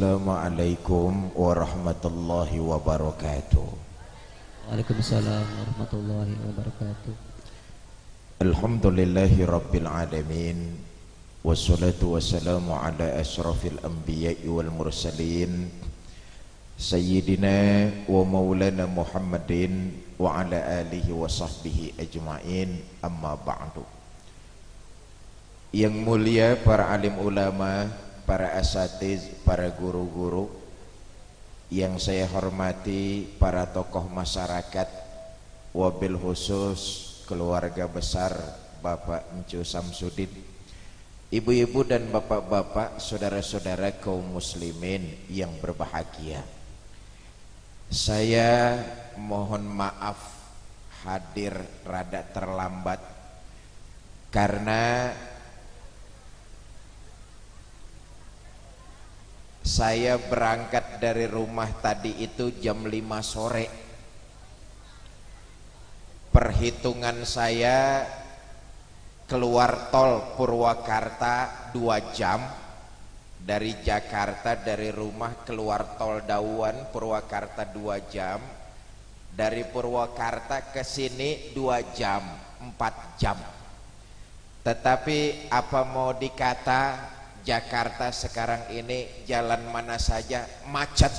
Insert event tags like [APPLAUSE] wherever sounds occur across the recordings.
Assalamualaikum warahmatullahi wabarakatuh Waalaikumsalam warahmatullahi wabarakatuh Alhamdulillahi rabbil alamin Wassalatu wassalamu ala ashrafil anbiya'i wal mursalin Sayyidina wa maulana Muhammadin Wa ala alihi wa sahbihi ajma'in Amma ba'du Yang mulia para alim ulama Para asatiz, para guru-guru Yang saya hormati para tokoh masyarakat Wabil khusus keluarga besar Bapak Encu Samsudin Ibu-ibu dan bapak-bapak, saudara-saudara kaum muslimin yang berbahagia. Saya mohon maaf hadir rada terlambat karena saya berangkat dari rumah tadi itu jam 5 sore. Perhitungan saya keluar tol Purwakarta 2 jam. Dari Jakarta dari rumah keluar tol Dawan Purwakarta 2 jam. Dari Purwakarta ke sini 2 jam 4 jam. Tetapi apa mau dikata Jakarta sekarang ini jalan mana saja macet.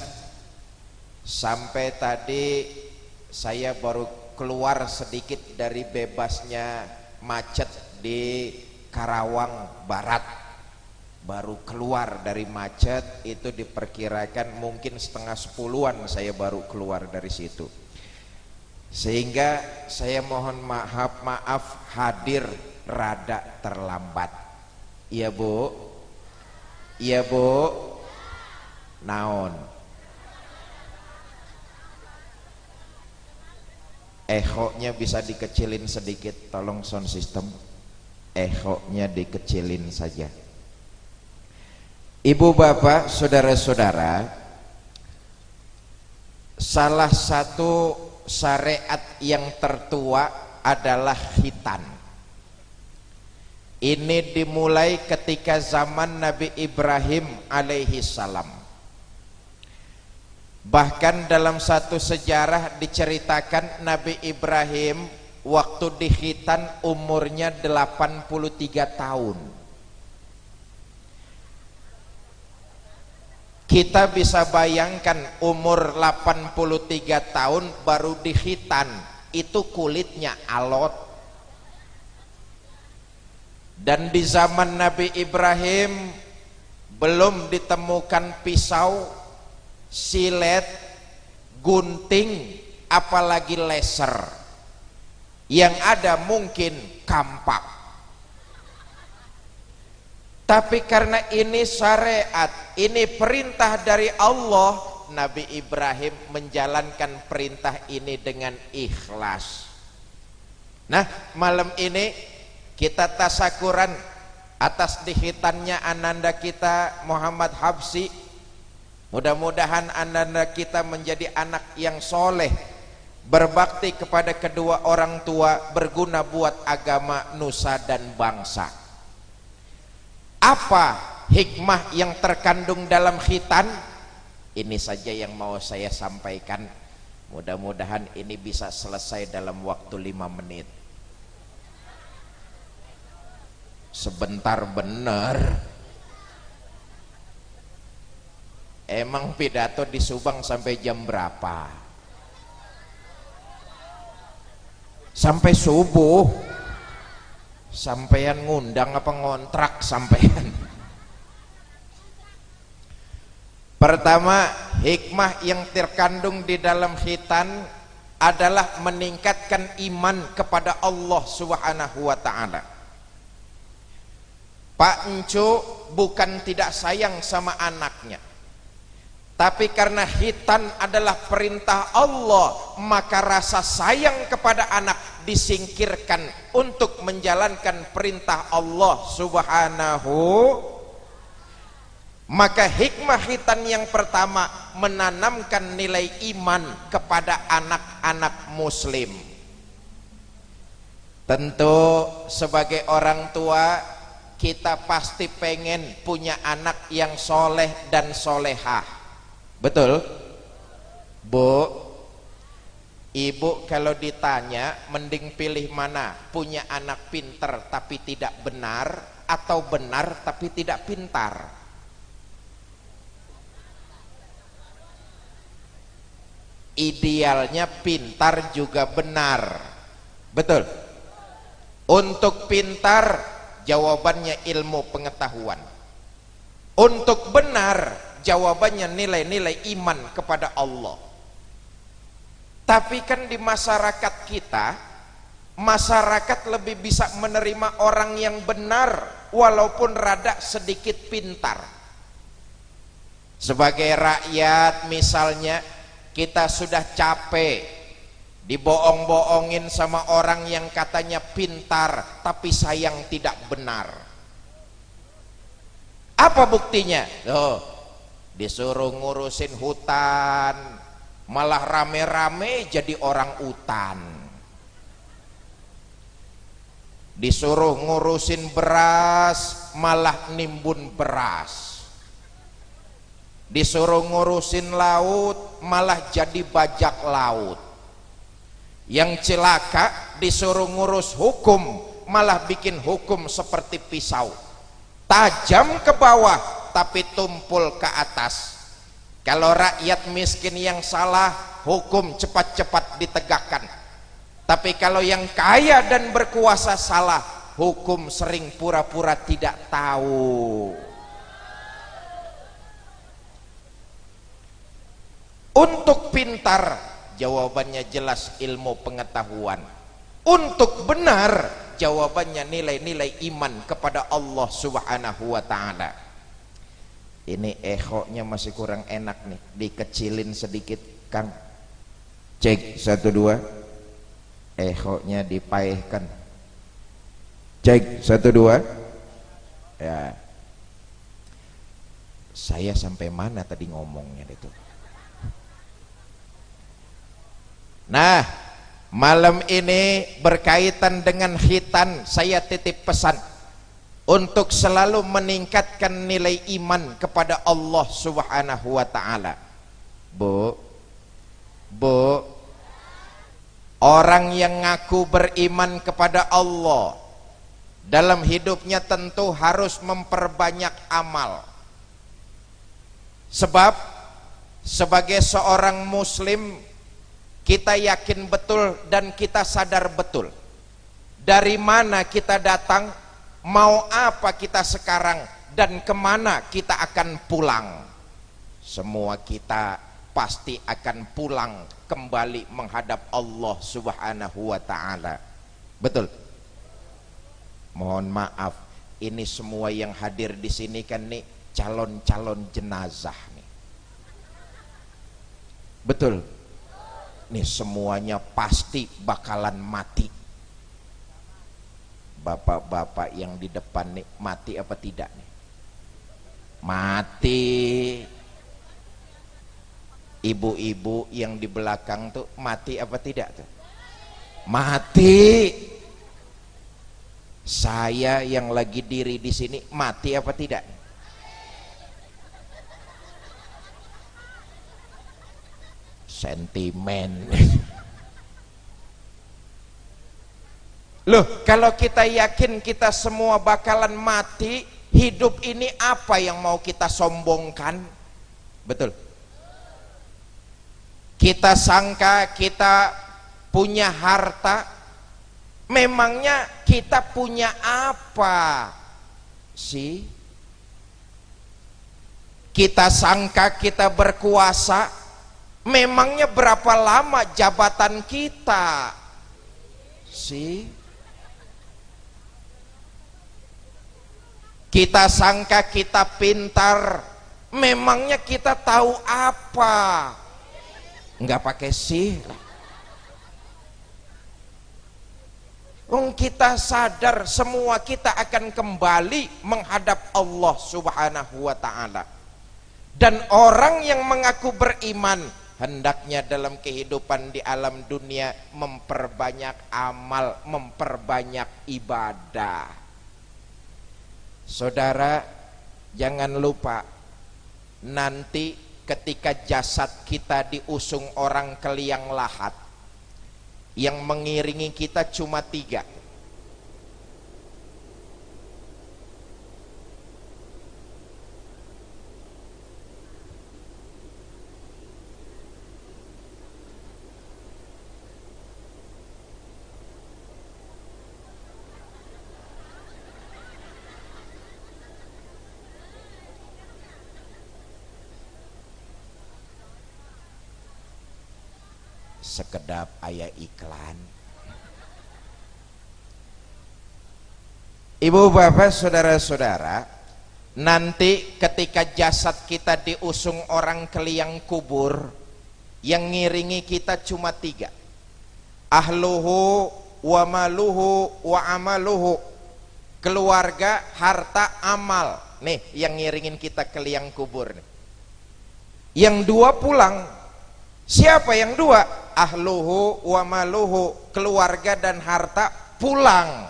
Sampai tadi saya baru keluar sedikit dari bebasnya macet di Karawang Barat. Baru keluar dari macet itu diperkirakan mungkin setengah sepuluhan saya baru keluar dari situ. Sehingga saya mohon maaf maaf hadir rada terlambat. Iya bu iya bu. Naon? Ehonya bisa dikecilin sedikit. Tolong sound system. Ehonya dikecilin saja. Ibu bapak saudara-saudara Salah satu syariat yang tertua adalah hitan Ini dimulai ketika zaman Nabi Ibrahim alaihi salam Bahkan dalam satu sejarah diceritakan Nabi Ibrahim Waktu dihitan umurnya 83 tahun Kita bisa bayangkan umur 83 tahun baru dihitan itu kulitnya alot. Dan di zaman Nabi Ibrahim belum ditemukan pisau, silet, gunting, apalagi laser. Yang ada mungkin kampak. Tapi karena ini syariat, ini perintah dari Allah, Nabi Ibrahim menjalankan perintah ini dengan ikhlas. Nah, malam ini kita tasakuran atas dihitannya ananda kita Muhammad Habsi. Mudah-mudahan ananda kita menjadi anak yang soleh, berbakti kepada kedua orang tua, berguna buat agama, nusa dan bangsa. Apa hikmah yang terkandung dalam khitan? Ini saja yang mau saya sampaikan. Mudah-mudahan ini bisa selesai dalam waktu lima menit sebentar benar emang pidato di Subang sampai jam berapa? Sampai subuh. Sampean ngundang apa ngontrak sampean? Pertama hikmah yang terkandung di dalam khitan adalah meningkatkan iman kepada Allah subhanahu wa ta'ala Pak Encu bukan tidak sayang sama anaknya. Tapi karena hitan adalah perintah Allah maka rasa sayang kepada anak disingkirkan untuk menjalankan perintah Allah subhanahu. Maka hikmah hitan yang pertama menanamkan nilai iman kepada anak-anak muslim. Tentu sebagai orang tua kita pasti pengen punya anak yang soleh dan solehah. Betul? Bu ibu kalau ditanya mending pilih mana? Punya anak pinter tapi tidak benar atau benar tapi tidak pintar? Idealnya pintar juga benar. Betul? Untuk pintar jawabannya ilmu pengetahuan. Untuk benar jawabannya nilai-nilai iman kepada Allah. Tapi kan di masyarakat kita masyarakat lebih bisa menerima orang yang benar walaupun rada sedikit pintar. Sebagai rakyat misalnya kita sudah capek dibohong-bohongin sama orang yang katanya pintar tapi sayang tidak benar. Apa buktinya? Oh, disuruh ngurusin hutan malah rame-rame jadi orang utan. Disuruh ngurusin beras malah nimbun beras. Disuruh ngurusin laut malah jadi bajak laut yang celaka disuruh ngurus hukum malah bikin hukum seperti pisau. Tajam ke bawah tapi tumpul ke atas. Kalau rakyat miskin yang salah hukum cepat-cepat ditegakkan. Tapi kalau yang kaya dan berkuasa salah hukum sering pura-pura tidak tahu. Untuk pintar jawabannya jelas ilmu pengetahuan. Untuk benar jawabannya nilai-nilai iman kepada Allah subhanahu wa ta'ala. Ini ehoknya masih kurang enak nih. Dikecilin sedikit Kang. Cek satu dua. Ehoknya dipaihkan. Cek satu dua. Ya. Saya sampai mana tadi ngomongnya itu Nah, malam ini berkaitan dengan khitan, saya titip pesan untuk selalu meningkatkan nilai iman kepada Allah Subhanahu wa taala. Bu, Bu, orang yang ngaku beriman kepada Allah dalam hidupnya tentu harus memperbanyak amal. Sebab sebagai seorang muslim kita yakin betul dan kita sadar betul. Dari mana kita datang mau apa kita sekarang dan ke mana kita akan pulang. Semua kita pasti akan pulang kembali menghadap Allah subhanahu wa ta'ala. Betul? Mohon maaf ini semua yang hadir di sini kan nih calon-calon jenazah nih. Betul nih semuanya pasti bakalan mati. Bapak-bapak yang di depan nih mati apa tidak nih? Mati. Ibu-ibu yang di belakang tuh mati apa tidak tuh? Mati. Saya yang lagi diri di sini mati apa tidak? nih? Sentimen. Loh. Kalau kita yakin kita semua bakalan mati hidup ini apa yang mau kita sombongkan? Betul. Kita sangka kita punya harta. Memangnya kita punya apa? Sih. Kita sangka kita berkuasa Memangnya berapa lama jabatan kita? sih? Kita sangka kita pintar, memangnya kita tahu apa? Enggak pakai sih. Kita sadar semua kita akan kembali menghadap Allah Subhanahu wa taala. Dan orang yang mengaku beriman hendaknya dalam kehidupan di alam dunia memperbanyak amal, memperbanyak ibadah. Saudara, jangan lupa nanti ketika jasad kita diusung orang ke liang lahat yang mengiringi kita cuma tiga sekedap ayah iklan. Ibu bapak saudara-saudara Nanti ketika jasad kita diusung orang ke liang kubur Yang ngiringi kita cuma tiga. Ahluhu wa maluhu wa amaluhu. Keluarga, harta, amal. Nih yang ngiringin kita ke liang kubur nih. Yang dua pulang. Siapa yang dua? Ahluhu wa maluhu keluarga dan harta pulang.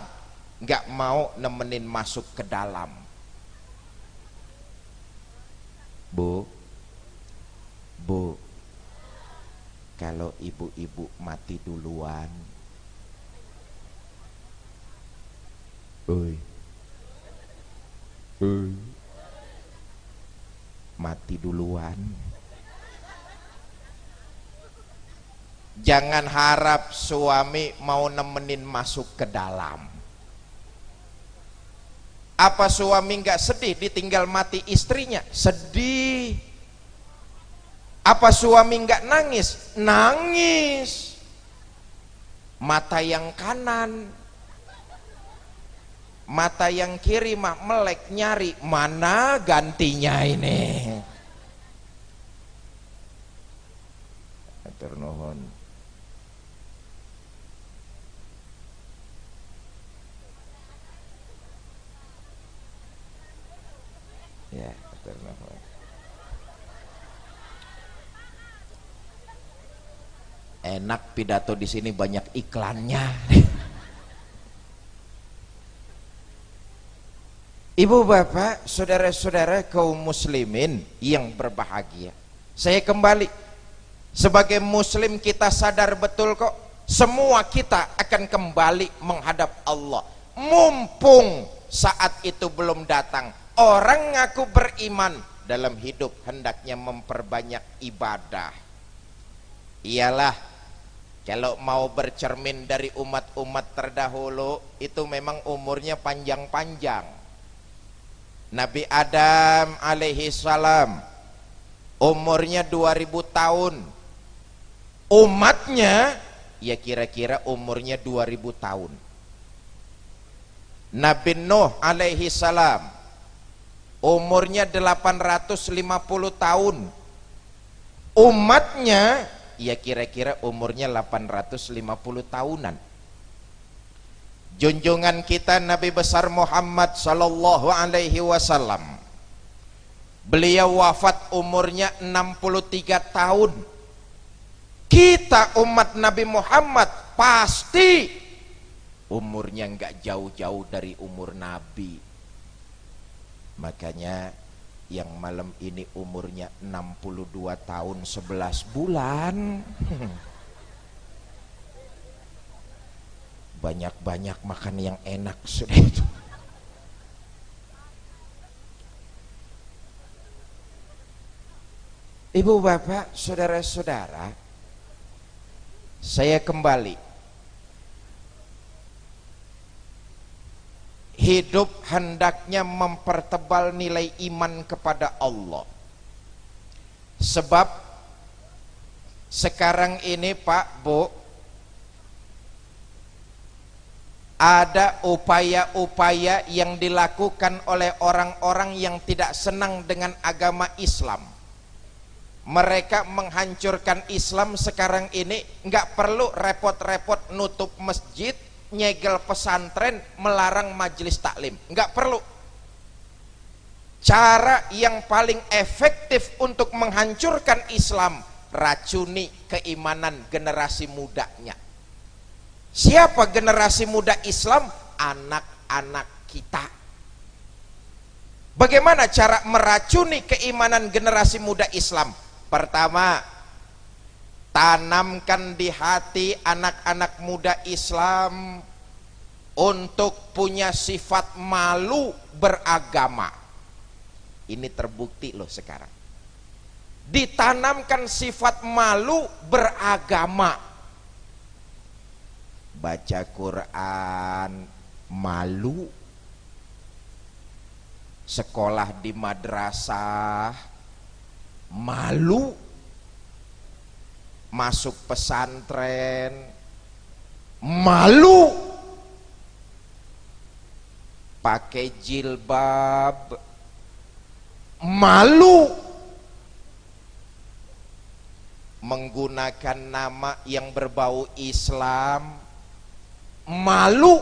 Nggak mau nemenin masuk ke dalam. Bu. Bu. Kalau ibu-ibu mati duluan. Mati duluan Jangan harap suami mau nemenin masuk ke dalam. Apa suami nggak sedih ditinggal mati istrinya? Sedih. Apa suami nggak nangis? Nangis. Mata yang kanan, mata yang kiri mah melek nyari mana gantinya ini. Enak pidato di sini banyak iklannya. Ibu bapak, saudara-saudara kaum muslimin yang berbahagia. Saya kembali sebagai muslim kita sadar betul kok semua kita akan kembali menghadap Allah. Mumpung saat itu belum datang, Orang ngaku beriman dalam hidup hendaknya memperbanyak ibadah. Iyalah kalau mau bercermin dari umat-umat terdahulu itu memang umurnya panjang-panjang. Nabi Adam alaihi salam umurnya 2000 tahun. Umatnya ya kira-kira umurnya 2000 tahun. Nabi Nuh alaihi salam umurnya 850 tahun. Umatnya ya kira-kira umurnya 850 tahunan. Junjungan kita Nabi besar Muhammad sallallahu alaihi wasallam. Beliau wafat umurnya 63 tahun. Kita umat Nabi Muhammad pasti umurnya enggak jauh-jauh dari umur Nabi Makanya yang malam ini umurnya 62 tahun 11 bulan. [LAUGHS] Banyak-banyak makan yang enak sudah itu. [LAUGHS] Ibu bapak, saudara-saudara, saya kembali hidup hendaknya mempertebal nilai iman kepada Allah. Sebab sekarang ini Pak Bu ada upaya-upaya yang dilakukan oleh orang-orang yang tidak senang dengan agama Islam. Mereka menghancurkan Islam sekarang ini nggak perlu repot-repot nutup masjid nyegel pesantren melarang majelis taklim. Nggak perlu. Cara yang paling efektif untuk menghancurkan Islam racuni keimanan generasi mudanya. Siapa generasi muda Islam? Anak-anak kita. Bagaimana cara meracuni keimanan generasi muda Islam? Pertama, tanamkan di hati anak-anak muda Islam untuk punya sifat malu beragama. Ini terbukti loh sekarang. Ditanamkan sifat malu beragama baca Quran malu sekolah di madrasah malu masuk pesantren. Malu. Pakai jilbab. Malu. Menggunakan nama yang berbau Islam. Malu.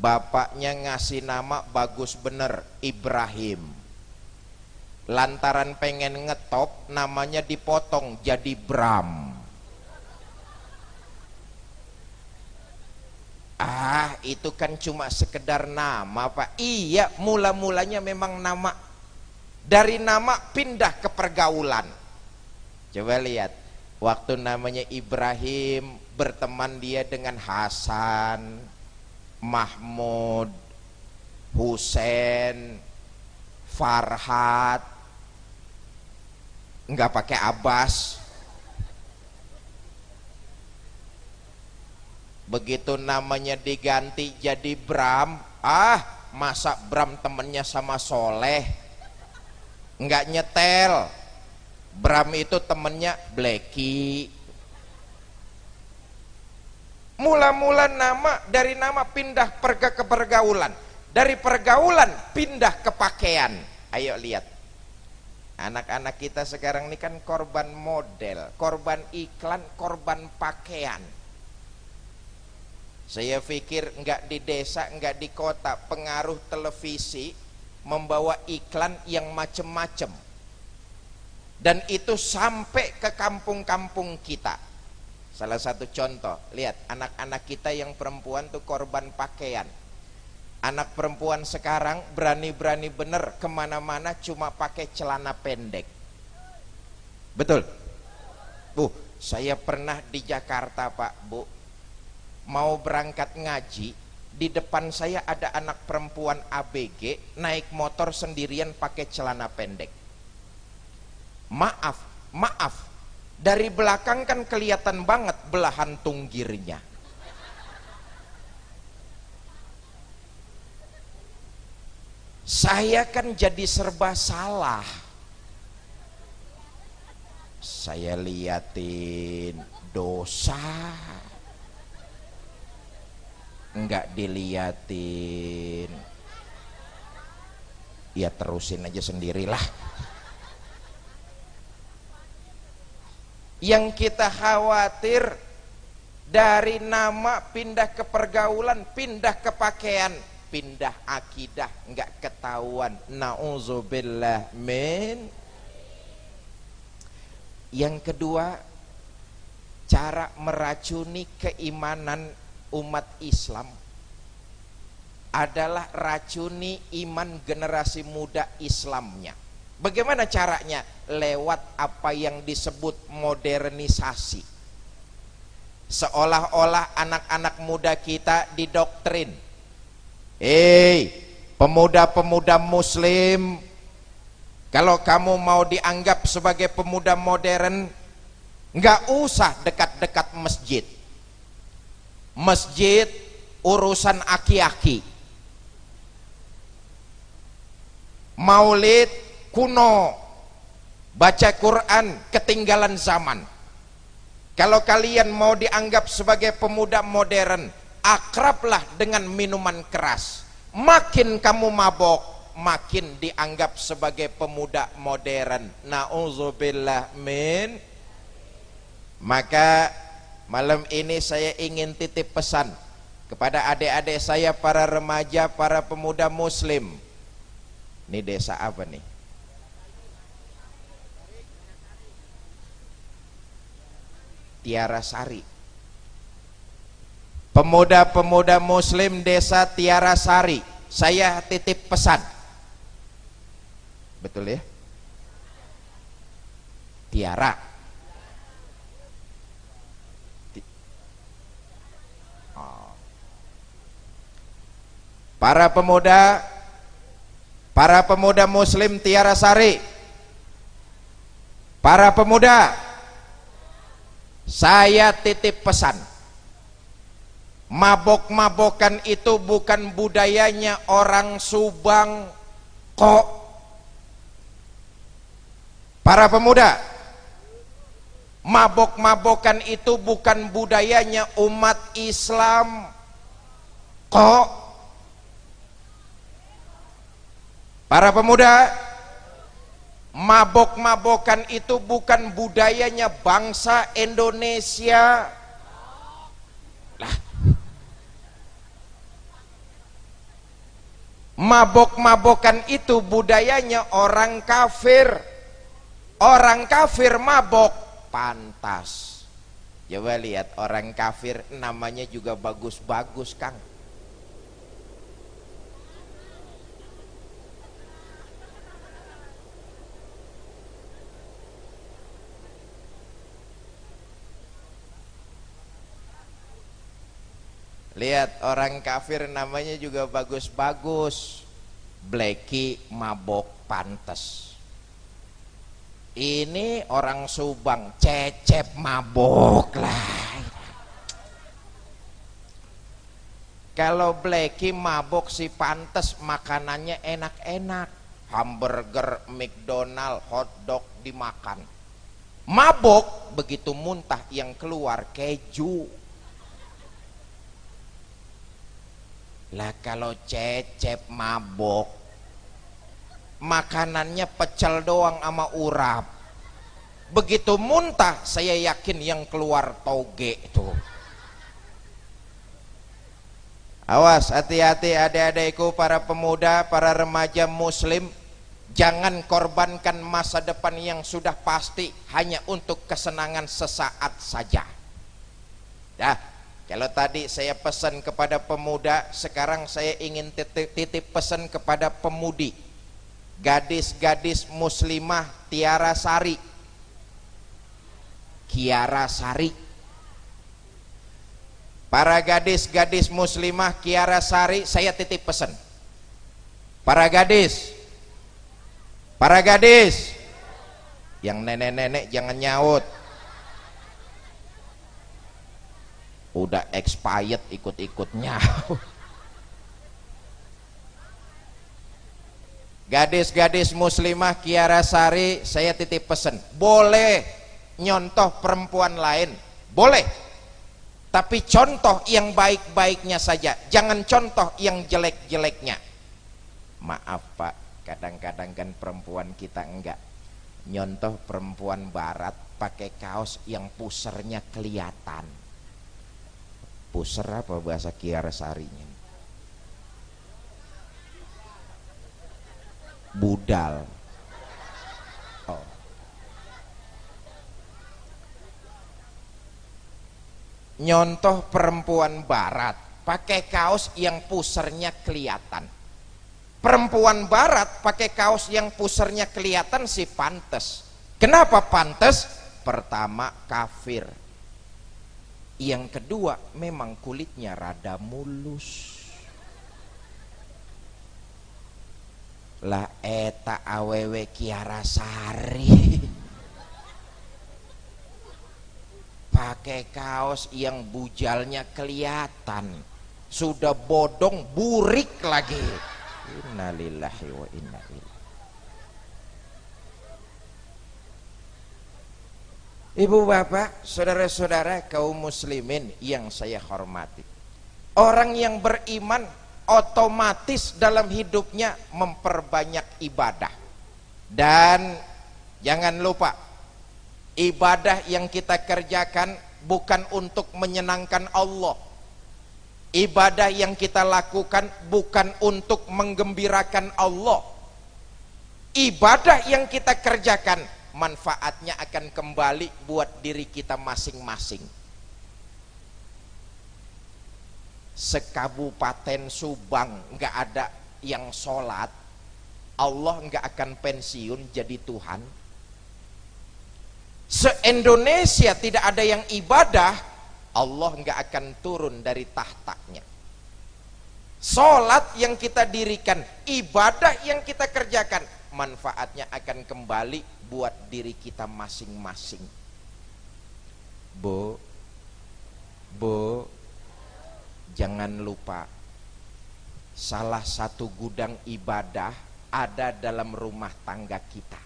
Bapaknya ngasih nama bagus bener Ibrahim lantaran pengen ngetop namanya dipotong jadi Bram. Ah itu kan cuma sekedar nama pak. Iya mula-mulanya memang nama. Dari nama pindah ke pergaulan. Coba lihat waktu namanya Ibrahim berteman dia dengan Hasan, Mahmud, Husain, Farhat, enggak pakai Abbas. Begitu namanya diganti jadi Bram, ah masa Bram temennya sama Soleh, enggak nyetel. Bram itu temennya Blacky, Mula-mula nama dari nama pindah perga ke pergaulan. Dari pergaulan pindah ke pakaian. Ayo lihat. Anak-anak kita sekarang ini kan korban model, korban iklan, korban pakaian. Saya pikir enggak di desa, enggak di kota, pengaruh televisi membawa iklan yang macem-macem. Dan itu sampai ke kampung-kampung kita Salah satu contoh, lihat anak-anak kita yang perempuan tuh korban pakaian. Anak perempuan sekarang berani-berani bener ke mana-mana cuma pakai celana pendek. Betul? Bu, saya pernah di Jakarta pak, bu. Mau berangkat ngaji, di depan saya ada anak perempuan ABG naik motor sendirian pakai celana pendek. Maaf, maaf, dari belakang kan kelihatan banget belahan tunggirnya. Saya kan jadi serba salah. Saya liatin dosa. Enggak diliatin. Ya terusin aja sendirilah. yang kita khawatir dari nama pindah ke pergaulan pindah ke pakaian pindah akidah nggak ketahuan nauzubillah min yang kedua cara meracuni keimanan umat Islam adalah racuni iman generasi muda Islamnya Bagaimana caranya? Lewat apa yang disebut modernisasi. Seolah-olah anak-anak muda kita didoktrin. Hei, pemuda-pemuda muslim, kalau kamu mau dianggap sebagai pemuda modern, nggak usah dekat-dekat masjid. Masjid urusan aki-aki. Maulid kuno baca Quran ketinggalan zaman kalau kalian mau dianggap sebagai pemuda modern akrablah dengan minuman keras. Makin kamu mabok makin dianggap sebagai pemuda modern. Na'udzubillah min. Maka malam ini saya ingin titip pesan kepada adik-adik saya para remaja, para pemuda muslim. Ini desa apa nih? Tiara Sari pemuda-pemuda muslim desa Tiara Sari saya titip pesan. Betul ya? Tiara. Oh. para pemuda para pemuda muslim Tiara Sari para pemuda saya titip pesan mabok-mabokan itu bukan budayanya orang Subang kok. Para pemuda mabok-mabokan itu bukan budayanya umat Islam kok. Para pemuda mabok-mabokan itu bukan budayanya bangsa Indonesia mabok-mabokan itu budayanya orang kafir. Orang kafir mabok pantas. Coba lihat orang kafir namanya juga bagus-bagus Kang Lihat orang kafir namanya juga bagus-bagus. Blacky mabok pantes. Ini orang Subang cecep mabok lah. Kalau Blacky mabok si pantes makanannya enak-enak. Hamburger, McDonald, hotdog dimakan. Mabok begitu muntah yang keluar keju Lah kalau cecep mabok makanannya pecel doang sama urap. Begitu muntah saya yakin yang keluar toge itu. Awas hati-hati adik-adikku para pemuda, para remaja muslim Jangan korbankan masa depan yang sudah pasti hanya untuk kesenangan sesaat saja. Ya, kalau tadi saya pesan kepada pemuda, sekarang saya ingin titip, titip pesan kepada pemudi. Gadis-gadis muslimah Tiara Sari. Kiara Sari. Para gadis-gadis muslimah Kiara Sari, saya titip pesan. Para gadis. Para gadis. Yang nenek-nenek jangan nyaut udah expired ikut-ikutnya gadis-gadis muslimah Kiara Sari saya titip pesen. Boleh nyontoh perempuan lain? Boleh. Tapi contoh yang baik-baiknya saja. Jangan contoh yang jelek-jeleknya. Maaf pak. Kadang-kadang kan perempuan kita enggak. Nyontoh perempuan barat pakai kaos yang pusernya kelihatan puser apa bahasa Kiara Sarinya? Budal. Oh. nyontoh perempuan barat pakai kaos yang pusernya kelihatan. Perempuan barat pakai kaos yang pusernya kelihatan si pantes. Kenapa pantes? Pertama kafir yang kedua memang kulitnya rada mulus. Lah eta awewe kiara sari. [LAUGHS] Pakai kaos yang bujalnya kelihatan. Sudah bodong burik lagi. Innalillahi wa inna ilaihi Ibu bapak, saudara-saudara kaum muslimin yang saya hormati. Orang yang beriman otomatis dalam hidupnya memperbanyak ibadah. Dan jangan lupa, ibadah yang kita kerjakan bukan untuk menyenangkan Allah. Ibadah yang kita lakukan bukan untuk menggembirakan Allah. Ibadah yang kita kerjakan manfaatnya akan kembali buat diri kita masing-masing. Sekabupaten Subang nggak ada yang sholat Allah nggak akan pensiun jadi Tuhan. se-Indonesia tidak ada yang ibadah Allah nggak akan turun dari tahtanya Sholat yang kita dirikan, ibadah yang kita kerjakan, manfaatnya akan kembali buat diri kita masing-masing. Bu, bu, jangan lupa, salah satu gudang ibadah ada dalam rumah tangga kita.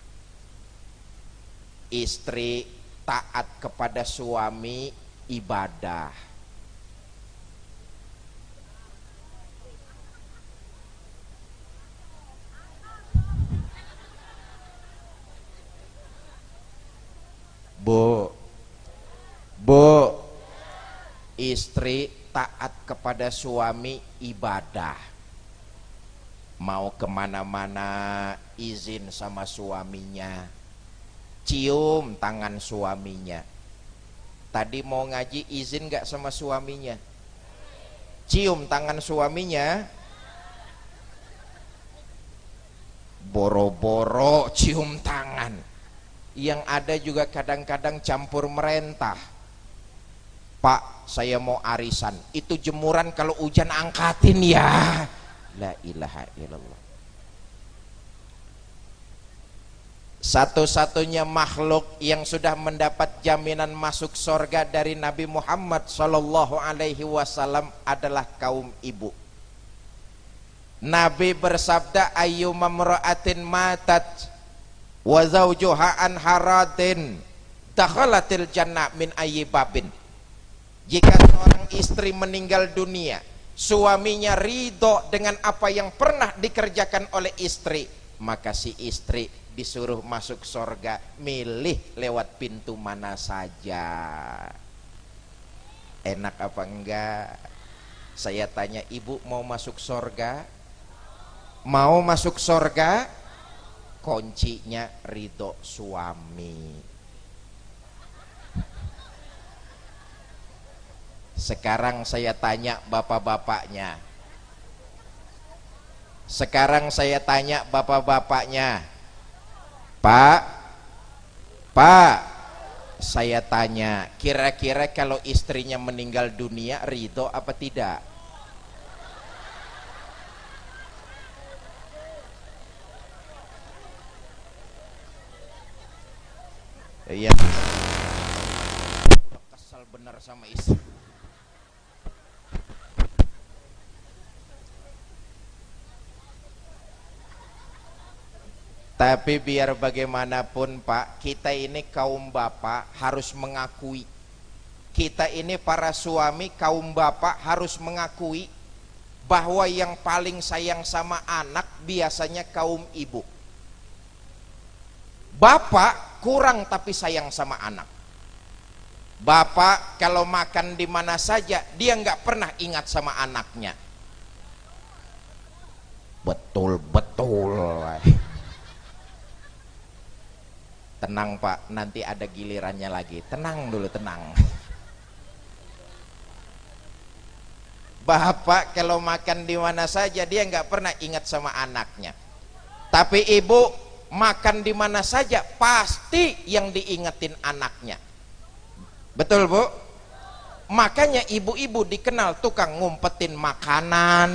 Istri taat kepada suami ibadah Bu Bu Istri taat kepada suami ibadah. Mau ke mana-mana izin sama suaminya. Cium tangan suaminya. Tadi mau ngaji izin gak sama suaminya? Cium tangan suaminya. Boro-boro cium tangan yang ada juga kadang-kadang campur merentah. Pak saya mau arisan. Itu jemuran kalau hujan angkatin ya. La ilaha illallah. Satu-satunya makhluk yang sudah mendapat jaminan masuk sorga dari Nabi Muhammad Sallallahu Alaihi Wasallam adalah kaum ibu. Nabi bersabda ayyuma mra'atin matat wa zawjuha an haratin dakhalatil jannah min babin. Jika seorang istri meninggal dunia suaminya ridho dengan apa yang pernah dikerjakan oleh istri maka si istri disuruh masuk sorga milih lewat pintu mana saja. Enak apa enggak? Saya tanya ibu mau masuk sorga? Mau masuk sorga kuncinya ridho suami. Sekarang saya tanya bapak-bapaknya. Sekarang saya tanya bapak-bapaknya. Pak Pak saya tanya kira-kira kalau istrinya meninggal dunia ridho apa tidak Iya. Kesal benar sama istri. Tapi biar bagaimanapun Pak, kita ini kaum bapak harus mengakui. Kita ini para suami kaum bapak harus mengakui bahwa yang paling sayang sama anak biasanya kaum ibu. Bapak kurang tapi sayang sama anak. Bapak kalau makan di mana saja dia nggak pernah ingat sama anaknya. Betul betul. Tenang Pak, nanti ada gilirannya lagi. Tenang dulu, tenang. Bapak kalau makan di mana saja dia nggak pernah ingat sama anaknya. Tapi ibu makan di mana saja pasti yang diingetin anaknya. Betul bu? Makanya ibu-ibu dikenal tukang ngumpetin makanan.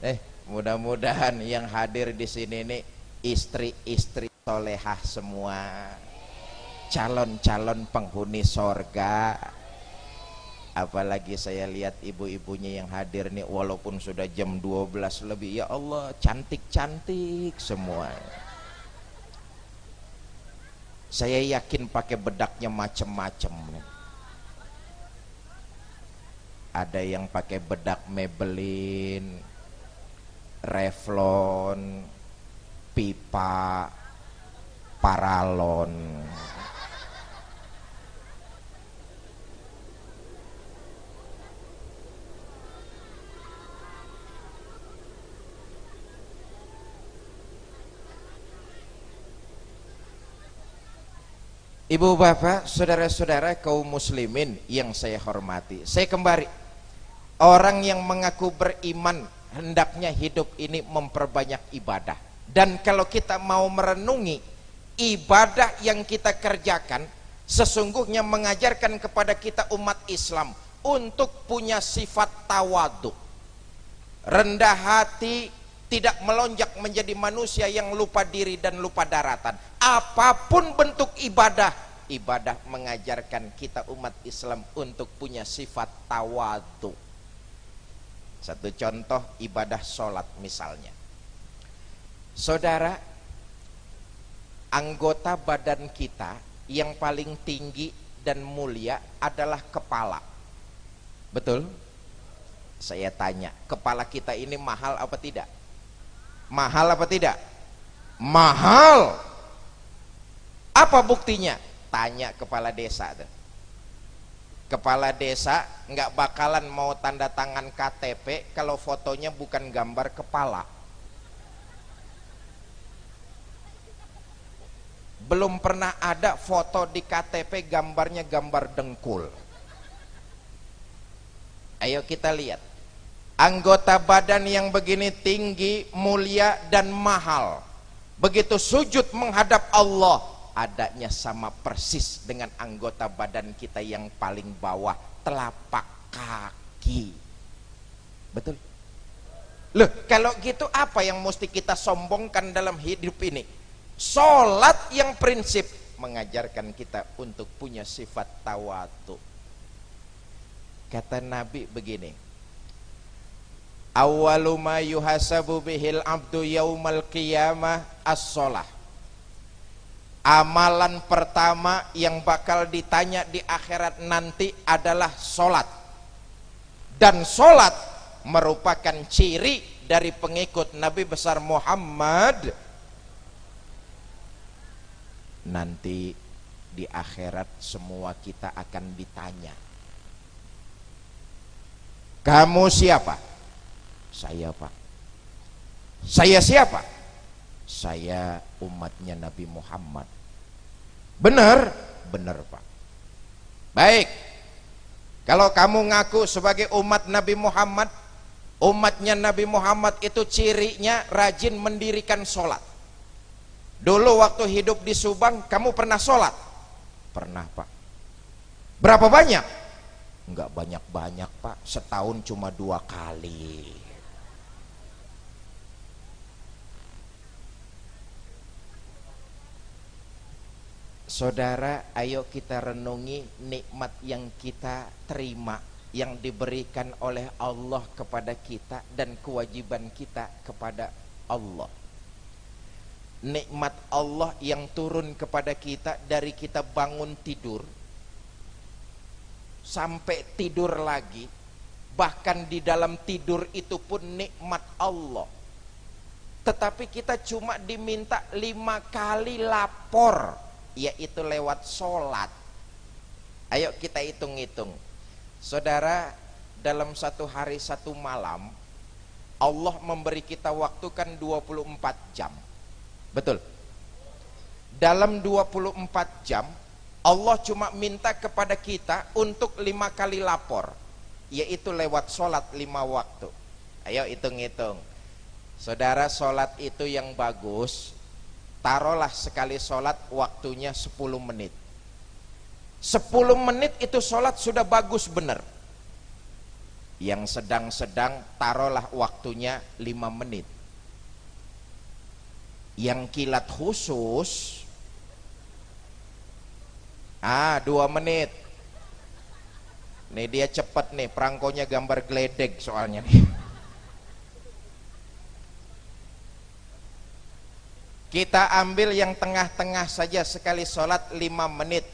Eh mudah-mudahan yang hadir di sini nih istri-istri solehah semua. Calon-calon penghuni sorga apalagi saya lihat ibu-ibunya yang hadir nih walaupun sudah jam 12 lebih. Ya Allah cantik-cantik semua. Saya yakin pakai bedaknya macem-macem. Ada yang pakai bedak Maybelline Revlon pipa paralon Ibu bapak, saudara-saudara kaum muslimin yang saya hormati Saya kembali. Orang yang mengaku beriman Hendaknya hidup ini memperbanyak ibadah. Dan kalau kita mau merenungi Ibadah yang kita kerjakan Sesungguhnya mengajarkan kepada kita umat Islam Untuk punya sifat tawadu Rendah hati Tidak melonjak menjadi manusia yang lupa diri dan lupa daratan. Apa pun bentuk ibadah ibadah mengajarkan kita umat Islam untuk punya sifat tawadu. Satu contoh ibadah sholat misalnya. Saudara anggota badan kita yang paling tinggi dan mulia adalah kepala. Betul? Saya tanya kepala kita ini mahal apa tidak mahal apa tidak mahal apa buktinya? Tanya kepala desa tuh. Kepala desa nggak bakalan mau tanda tangan KTP kalau fotonya bukan gambar kepala. Belum pernah ada foto di KTP gambarnya gambar dengkul. Ayo kita lihat. Anggota badan yang begini tinggi, mulia dan mahal. Begitu sujud menghadap Allah, adanya sama persis dengan anggota badan kita yang paling bawah telapak kaki. Betul? Loh kalau gitu apa yang mesti kita sombongkan dalam hidup ini? Sholat yang prinsip mengajarkan kita untuk punya sifat tawatu kata Nabi begini awalu ma yuhasabu bihil abdu yaumal qiyamah as-sholah amalan pertama yang bakal ditanya di akhirat nanti adalah solat. Dan solat merupakan ciri dari pengikut Nabi besar Muhammad. Nanti di akhirat semua kita akan ditanya. Kamu siapa? Saya pak saya siapa? saya umatnya Nabi Muhammad benar? benar pak baik kalau kamu ngaku sebagai umat Nabi Muhammad umatnya Nabi Muhammad itu cirinya rajin mendirikan sholat dulu waktu hidup di Subang kamu pernah sholat? pernah pak berapa banyak? enggak banyak-banyak pak setahun cuma dua kali Saudara, ayo kita renungi nikmat yang kita terima yang diberikan oleh Allah kepada kita dan kewajiban kita kepada Allah. Nikmat Allah yang turun kepada kita dari kita bangun tidur sampai tidur lagi, bahkan di dalam tidur itu pun nikmat Allah. Tetapi kita cuma diminta lima kali lapor yaitu lewat sholat. Ayo kita hitung-hitung. Saudara dalam satu hari satu malam Allah memberi kita waktu kan 24 jam. Betul? Dalam 24 jam Allah cuma minta kepada kita untuk lima kali lapor yaitu lewat sholat lima waktu. Ayo hitung-hitung. Saudara sholat itu yang bagus taruhlah sekali sholat waktunya 10 menit. 10 menit itu sholat sudah bagus benar. Yang sedang-sedang taruhlah waktunya 5 menit. Yang kilat khusus ah 2 menit. Nih dia cepat nih perangkonya gambar geledek soalnya nih Kita ambil yang tengah-tengah saja sekali sholat 5 menit.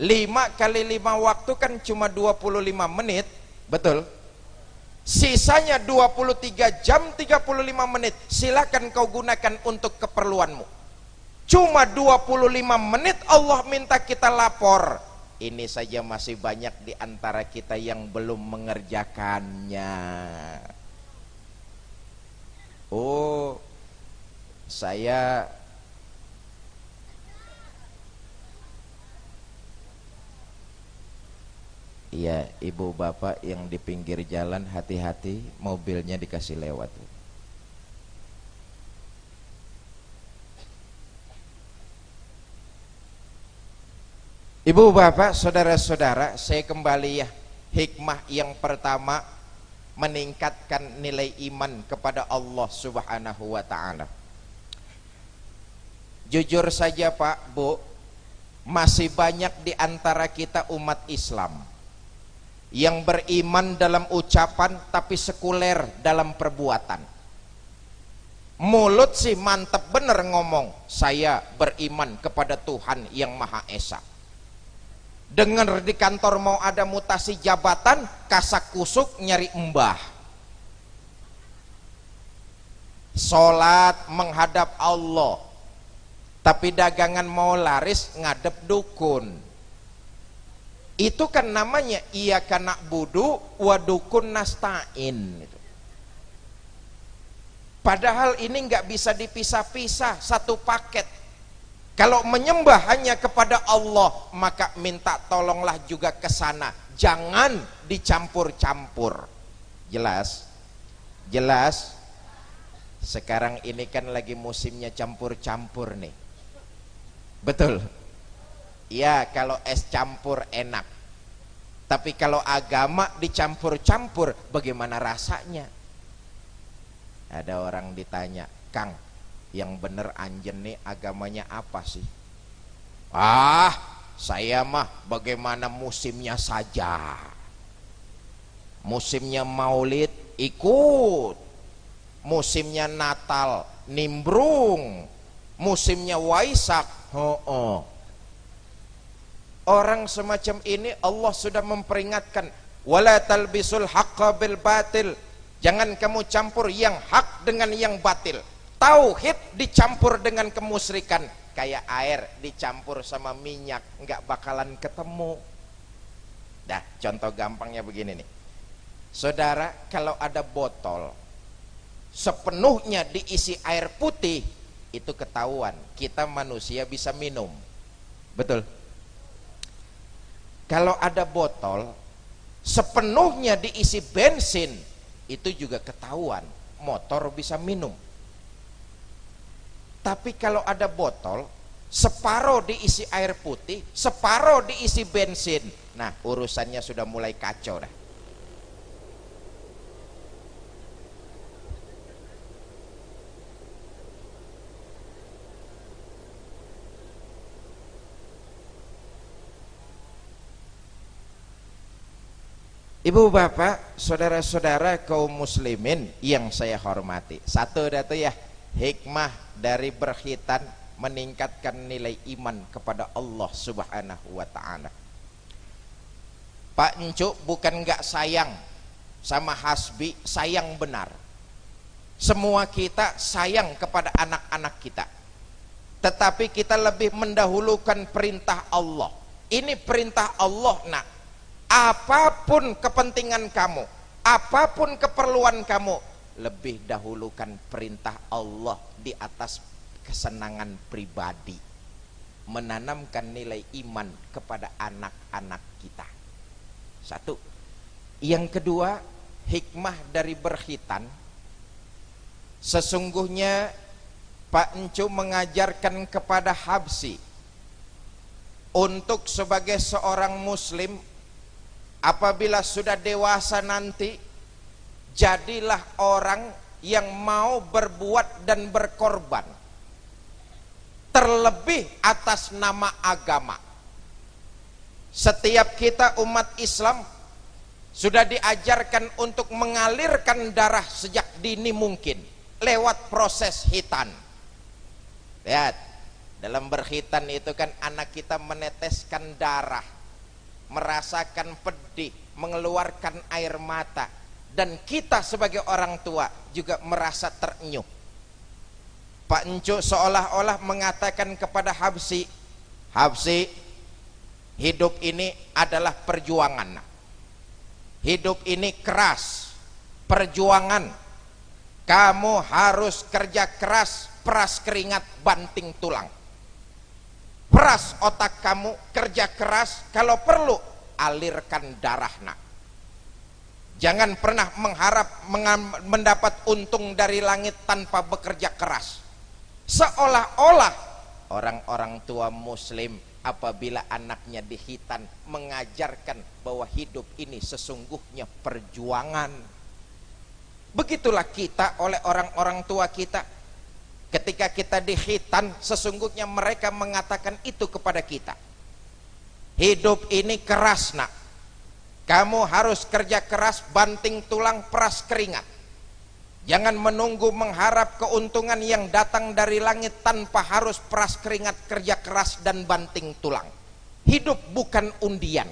5 kali 5 waktu kan cuma 25 menit Betul? Sisanya 23 jam 35 menit Silakan kau gunakan untuk keperluanmu. Cuma 25 menit Allah minta kita lapor. Ini saja masih banyak di antara kita yang belum mengerjakannya. Oh saya Iya, ibu bapak yang di pinggir jalan hati-hati mobilnya dikasih lewat. Ibu bapak, saudara-saudara, saya kembali ya. Hikmah yang pertama meningkatkan nilai iman kepada Allah Subhanahu wa taala jujur saja pak bu masih banyak di antara kita umat Islam yang beriman dalam ucapan tapi sekuler dalam perbuatan. Mulut sih mantep bener ngomong saya beriman kepada Tuhan yang Maha Esa. Dengar di kantor mau ada mutasi jabatan kasak kusuk nyari embah sholat menghadap Allah tapi dagangan mau laris ngadep dukun. Itu kan namanya iya kena budu wadukun nastain. Padahal ini nggak bisa dipisah-pisah satu paket. Kalau menyembah hanya kepada Allah maka minta tolonglah juga ke sana. Jangan dicampur-campur. Jelas? Jelas? Sekarang ini kan lagi musimnya campur-campur nih Betul. Ya, kalau es campur enak. Tapi kalau agama dicampur-campur, bagaimana rasanya? Ada orang ditanya, Kang, yang bener anjen nih agamanya apa sih? Ah, saya mah bagaimana musimnya saja. Musimnya maulid ikut. Musimnya Natal nimbrung. Musimnya Waisak Oh, oh. Orang semacam ini Allah sudah memperingatkan wala talbisul haqqa bil batil. Jangan kamu campur yang hak dengan yang batil. Tauhid dicampur dengan kemusyrikan kayak air dicampur sama minyak nggak bakalan ketemu. Dah, contoh gampangnya begini nih. Saudara, kalau ada botol sepenuhnya diisi air putih, itu ketahuan. Kita manusia bisa minum. Betul. Kalau ada botol sepenuhnya diisi bensin itu juga ketahuan. Motor bisa minum. Tapi kalau ada botol separuh diisi air putih separuh diisi bensin. Nah urusannya sudah mulai kacau dah Ibu bapak, saudara-saudara kaum muslimin yang saya hormati. Satu datu ya, hikmah dari berkhitan meningkatkan nilai iman kepada Allah Subhanahu wa taala. Pak Encuk bukan nggak sayang sama Hasbi, sayang benar. Semua kita sayang kepada anak-anak kita. Tetapi kita lebih mendahulukan perintah Allah. Ini perintah Allah, nak apa pun kepentingan kamu apa pun keperluan kamu lebih dahulukan perintah Allah di atas kesenangan pribadi. Menanamkan nilai iman kepada anak-anak kita. Satu. Yang kedua hikmah dari berkhitan. Sesungguhnya Pak Encu mengajarkan kepada Habsi untuk sebagai seorang muslim apabila sudah dewasa nanti jadilah orang yang mau berbuat dan berkorban. Terlebih atas nama agama. Setiap kita umat Islam sudah diajarkan untuk mengalirkan darah sejak dini mungkin lewat proses hitan. Lihat dalam berhitan itu kan anak kita meneteskan darah merasakan pedih, mengeluarkan air mata dan kita sebagai orang tua juga merasa terenyuh. Pak Encu seolah-olah mengatakan kepada Habsi, Habsi, hidup ini adalah perjuangan. Hidup ini keras, perjuangan. Kamu harus kerja keras, peras keringat, banting tulang peras otak kamu kerja keras kalau perlu alirkan darah nak. Jangan pernah mengharap mendapat untung dari langit tanpa bekerja keras. Seolah-olah orang-orang tua muslim apabila anaknya dihitan mengajarkan bahwa hidup ini sesungguhnya perjuangan. Begitulah kita oleh orang-orang tua kita ketika kita dihitan sesungguhnya mereka mengatakan itu kepada kita hidup ini keras nak kamu harus kerja keras banting tulang peras keringat Jangan menunggu mengharap keuntungan yang datang dari langit tanpa harus peras keringat kerja keras dan banting tulang. Hidup bukan undian.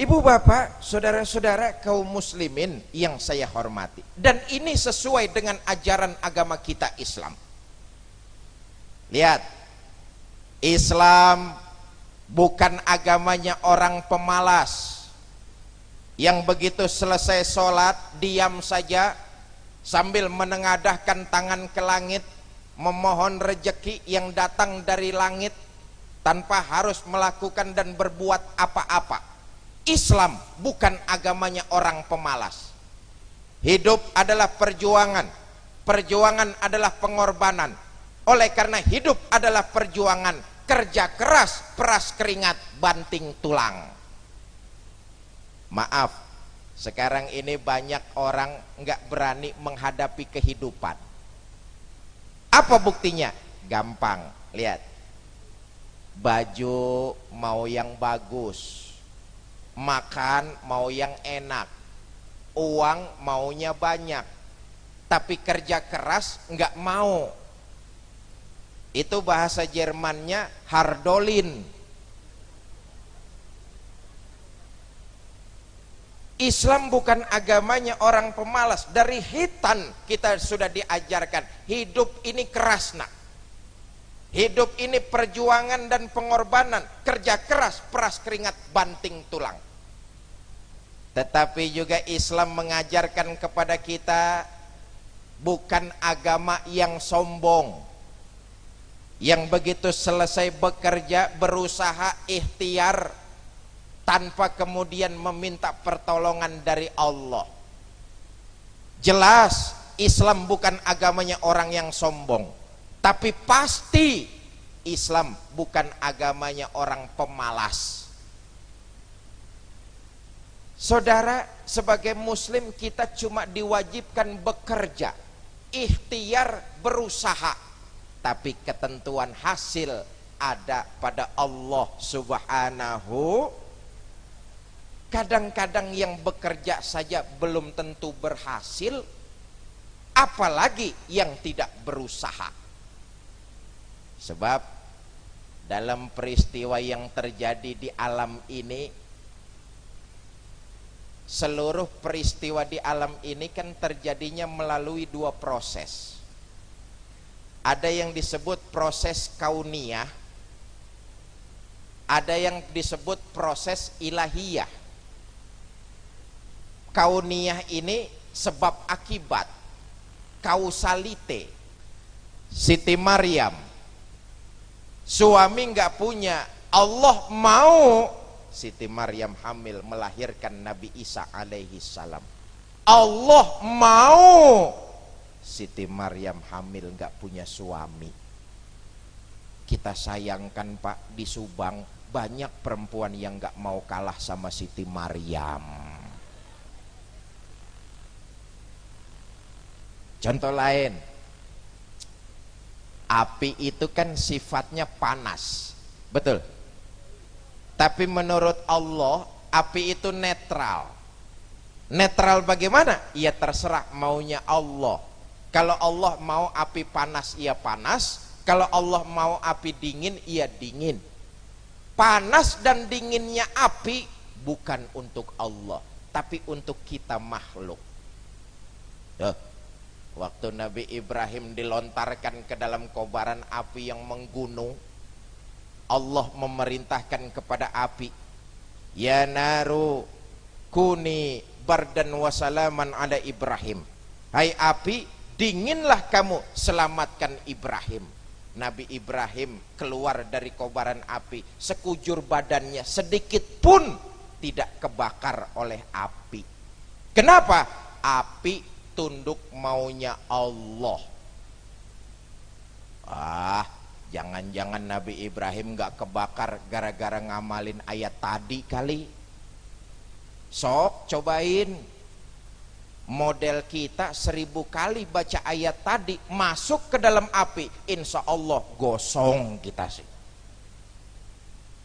Ibu bapak, saudara-saudara kaum muslimin yang saya hormati. Dan ini sesuai dengan ajaran agama kita Islam. Lihat, Islam bukan agamanya orang pemalas yang begitu selesai sholat diam saja sambil menengadahkan tangan ke langit memohon rejeki yang datang dari langit tanpa harus melakukan dan berbuat apa-apa Islam bukan agamanya orang pemalas hidup adalah perjuangan perjuangan adalah pengorbanan oleh karena hidup adalah perjuangan kerja keras peras keringat banting tulang Maaf, sekarang ini banyak orang nggak berani menghadapi kehidupan. Apa buktinya? Gampang, lihat. Baju mau yang bagus, makan mau yang enak, uang maunya banyak, tapi kerja keras nggak mau. Itu bahasa Jermannya hardolin Islam bukan agamanya orang pemalas. Dari hitan kita sudah diajarkan. Hidup ini keras nak. Hidup ini perjuangan dan pengorbanan. Kerja keras, peras keringat, banting tulang. Tetapi juga Islam mengajarkan kepada kita bukan agama yang sombong. Yang begitu selesai bekerja, berusaha, ikhtiar, tanpa kemudian meminta pertolongan dari Allah. Jelas Islam bukan agamanya orang yang sombong, tapi pasti Islam bukan agamanya orang pemalas. Saudara, sebagai muslim kita cuma diwajibkan bekerja, ikhtiar berusaha, tapi ketentuan hasil ada pada Allah Subhanahu Kadang-kadang yang bekerja saja belum tentu berhasil, apalagi yang tidak berusaha. Sebab dalam peristiwa yang terjadi di alam ini, seluruh peristiwa di alam ini kan terjadinya melalui dua proses. Ada yang disebut proses kauniyah, ada yang disebut proses ilahiyah kauniyah ini sebab akibat kausalite Siti Maryam suami nggak punya Allah mau Siti Maryam hamil melahirkan Nabi Isa alaihi salam. Allah mau Siti Maryam hamil nggak punya suami. Kita sayangkan Pak di Subang banyak perempuan yang nggak mau kalah sama Siti Maryam. Contoh lain, api itu kan sifatnya panas, betul. Tapi menurut Allah, api itu netral. Netral bagaimana? Ya terserah maunya Allah. Kalau Allah mau api panas, ia panas. Kalau Allah mau api dingin, ia dingin. Panas dan dinginnya api bukan untuk Allah, tapi untuk kita makhluk. Tuh Waktu Nabi Ibrahim dilontarkan ke dalam kobaran api yang menggunung, Allah memerintahkan kepada api, "Ya naru kuni bardan wasalaman ala Ibrahim." Hai api, dinginlah kamu, selamatkan Ibrahim. Nabi Ibrahim keluar dari kobaran api. Sekujur badannya sedikit pun tidak kebakar oleh api. Kenapa? Api tunduk maunya Allah. Ah jangan-jangan Nabi Ibrahim gak kebakar gara-gara ngamalin ayat tadi kali. Sok cobain. Model kita seribu kali baca ayat tadi masuk ke dalam api insya Allah gosong kita sih.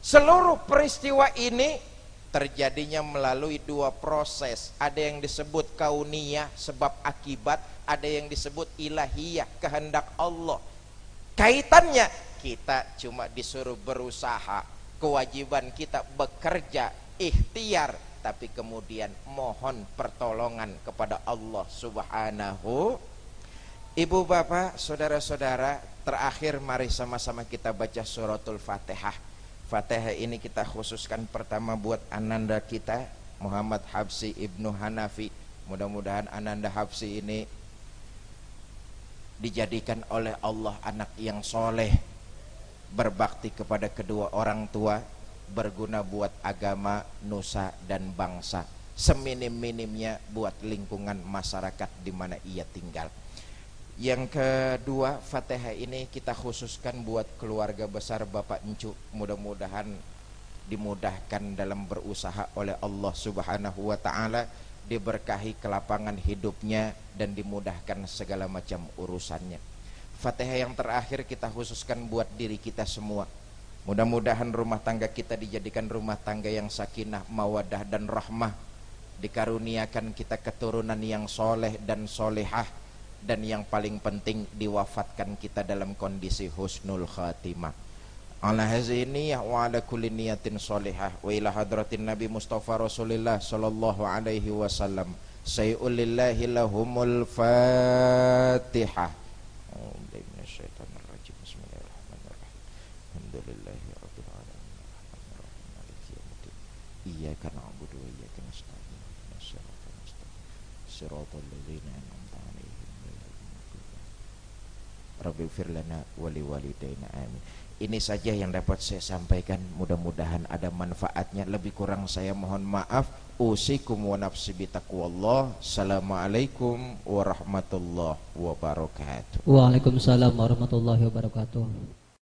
Seluruh peristiwa ini terjadinya melalui dua proses. Ada yang disebut kauniyah sebab akibat ada yang disebut ilahiyah kehendak Allah kaitannya kita cuma disuruh berusaha. Kewajiban kita bekerja ikhtiar tapi kemudian mohon pertolongan kepada Allah Subhanahu. Ibu bapak saudara-saudara terakhir mari sama-sama kita baca suratul Fatihah. Fatihah ini kita khususkan pertama buat ananda kita Muhammad Habsi Ibnu Hanafi. Mudah-mudahan ananda Habsi ini dijadikan oleh Allah anak yang soleh berbakti kepada kedua orang tua berguna buat agama, nusa dan bangsa. Seminim-minimnya buat lingkungan masyarakat di mana ia tinggal. Yang kedua, Fatihah ini kita khususkan buat keluarga besar Bapak Encu. Mudah-mudahan dimudahkan dalam berusaha oleh Allah Subhanahu wa taala, diberkahi kelapangan hidupnya dan dimudahkan segala macam urusannya. Fatihah yang terakhir kita khususkan buat diri kita semua Mudah-mudahan rumah tangga kita dijadikan rumah tangga yang sakinah, mawadah dan rahmah. Dikaruniakan kita keturunan yang soleh dan solehah. Dan yang paling penting diwafatkan kita dalam kondisi husnul khatimah ala ini wa ala kulli niyatin salihah wa ila hadratin nabi mustafa rasulillah sallallahu alaihi wasallam. Sayyul lillahi lahumul fatihah. Iyyaka na'budu wa iyyaka nasta'in. Mustaqim. Ladzina an'amta 'alaihim ghairil maghdubi 'alaihim lana wa liwalidayna amin. Ini saja yang dapat saya sampaikan. Mudah-mudahan ada manfaatnya. Lebih kurang saya mohon maaf. Usikum wa nafsi bitaqwallah. Assalamualaikum warahmatullahi wabarakatuh. Waalaikumsalam warahmatullahi wabarakatuh.